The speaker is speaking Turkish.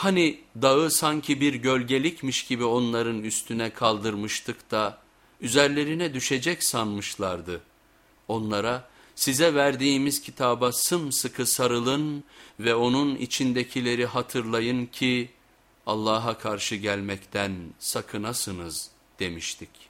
Hani dağı sanki bir gölgelikmiş gibi onların üstüne kaldırmıştık da üzerlerine düşecek sanmışlardı. Onlara size verdiğimiz kitaba sımsıkı sarılın ve onun içindekileri hatırlayın ki Allah'a karşı gelmekten sakınasınız demiştik.